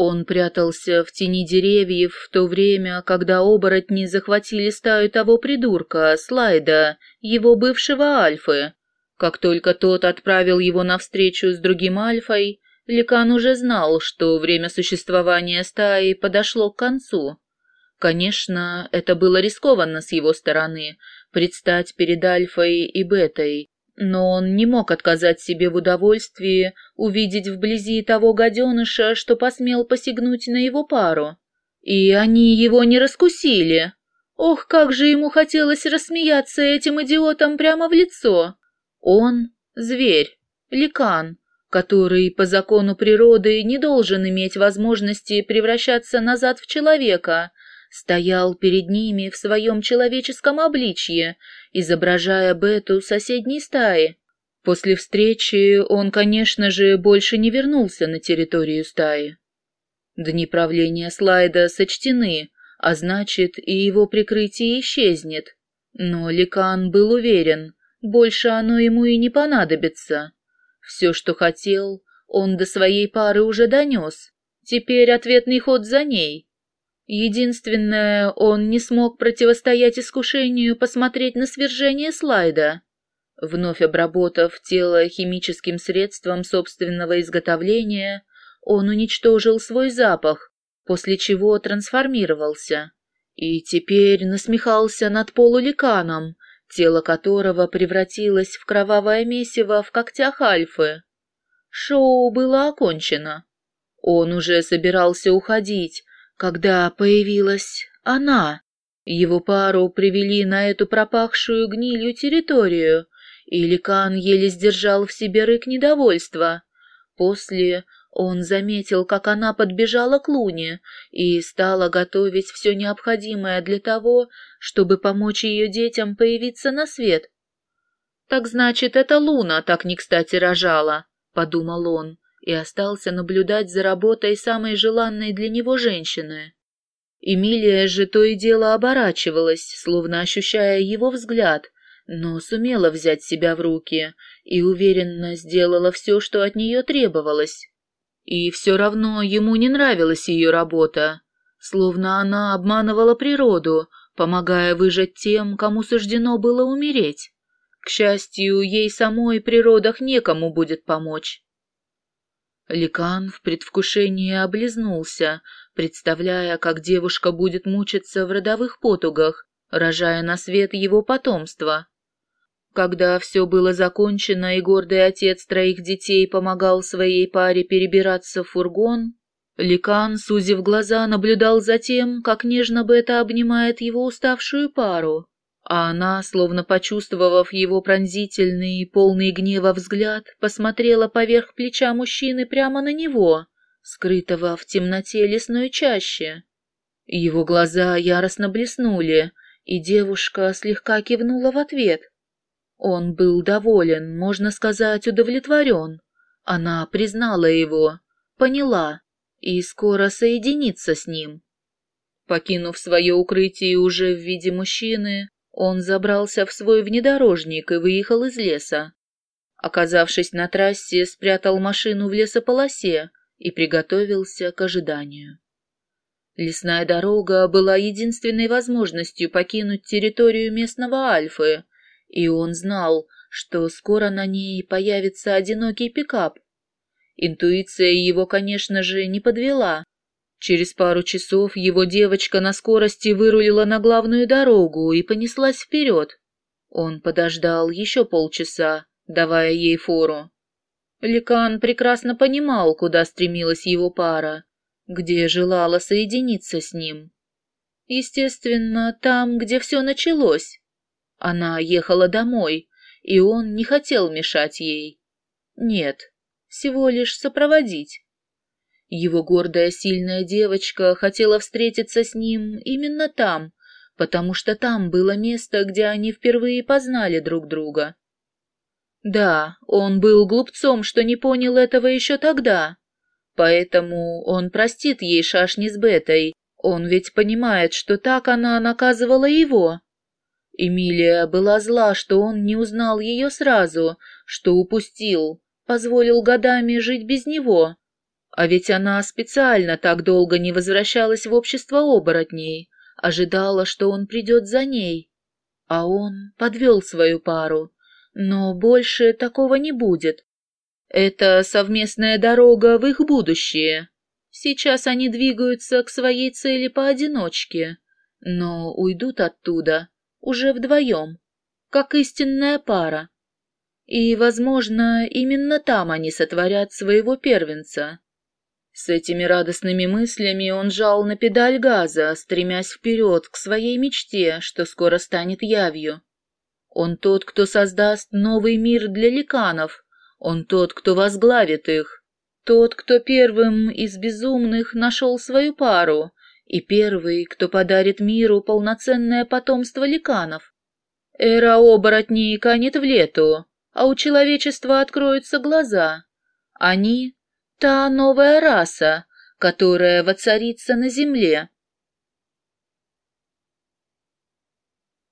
Он прятался в тени деревьев в то время, когда оборотни захватили стаю того придурка, Слайда, его бывшего Альфы. Как только тот отправил его навстречу с другим Альфой, Ликан уже знал, что время существования стаи подошло к концу. Конечно, это было рискованно с его стороны, предстать перед Альфой и Бетой, но он не мог отказать себе в удовольствии увидеть вблизи того гаденыша, что посмел посягнуть на его пару. И они его не раскусили. Ох, как же ему хотелось рассмеяться этим идиотам прямо в лицо. Он — зверь, ликан, который по закону природы не должен иметь возможности превращаться назад в человека, стоял перед ними в своем человеческом обличье, изображая Бету соседней стаи. После встречи он, конечно же, больше не вернулся на территорию стаи. Дни правления слайда сочтены, а значит, и его прикрытие исчезнет. Но Ликан был уверен, больше оно ему и не понадобится. Все, что хотел, он до своей пары уже донес. Теперь ответный ход за ней. Единственное, он не смог противостоять искушению посмотреть на свержение слайда. Вновь обработав тело химическим средством собственного изготовления, он уничтожил свой запах, после чего трансформировался. И теперь насмехался над полуликаном, тело которого превратилось в кровавое месиво в когтях Альфы. Шоу было окончено. Он уже собирался уходить, когда появилась она. Его пару привели на эту пропахшую гнилью территорию, и Ликан еле сдержал в себе рык недовольства. После он заметил, как она подбежала к Луне и стала готовить все необходимое для того, чтобы помочь ее детям появиться на свет. «Так значит, это Луна так не кстати рожала», — подумал он и остался наблюдать за работой самой желанной для него женщины. Эмилия же то и дело оборачивалась, словно ощущая его взгляд, но сумела взять себя в руки и уверенно сделала все, что от нее требовалось. И все равно ему не нравилась ее работа, словно она обманывала природу, помогая выжить тем, кому суждено было умереть. К счастью, ей самой при родах некому будет помочь. Ликан в предвкушении облизнулся, представляя, как девушка будет мучиться в родовых потугах, рожая на свет его потомство. Когда все было закончено и гордый отец троих детей помогал своей паре перебираться в фургон, Ликан, сузив глаза, наблюдал за тем, как нежно Бета обнимает его уставшую пару а она, словно почувствовав его пронзительный, полный гнева взгляд, посмотрела поверх плеча мужчины прямо на него, скрытого в темноте лесной чаще. Его глаза яростно блеснули, и девушка слегка кивнула в ответ. Он был доволен, можно сказать, удовлетворен. Она признала его, поняла и скоро соединится с ним. Покинув свое укрытие уже в виде мужчины, он забрался в свой внедорожник и выехал из леса. Оказавшись на трассе, спрятал машину в лесополосе и приготовился к ожиданию. Лесная дорога была единственной возможностью покинуть территорию местного Альфы, и он знал, что скоро на ней появится одинокий пикап. Интуиция его, конечно же, не подвела. Через пару часов его девочка на скорости вырулила на главную дорогу и понеслась вперед. Он подождал еще полчаса, давая ей фору. Ликан прекрасно понимал, куда стремилась его пара, где желала соединиться с ним. Естественно, там, где все началось. Она ехала домой, и он не хотел мешать ей. Нет, всего лишь сопроводить. Его гордая сильная девочка хотела встретиться с ним именно там, потому что там было место, где они впервые познали друг друга. Да, он был глупцом, что не понял этого еще тогда. Поэтому он простит ей шашни с Бетой. Он ведь понимает, что так она наказывала его. Эмилия была зла, что он не узнал ее сразу, что упустил, позволил годами жить без него. А ведь она специально так долго не возвращалась в общество оборотней, ожидала, что он придет за ней. А он подвел свою пару. Но больше такого не будет. Это совместная дорога в их будущее. Сейчас они двигаются к своей цели поодиночке, но уйдут оттуда уже вдвоем, как истинная пара. И, возможно, именно там они сотворят своего первенца. С этими радостными мыслями он жал на педаль газа, стремясь вперед к своей мечте, что скоро станет явью. Он тот, кто создаст новый мир для ликанов, он тот, кто возглавит их, тот, кто первым из безумных нашел свою пару, и первый, кто подарит миру полноценное потомство ликанов. Эра оборотней канет в лету, а у человечества откроются глаза. Они — та новая раса, которая воцарится на земле.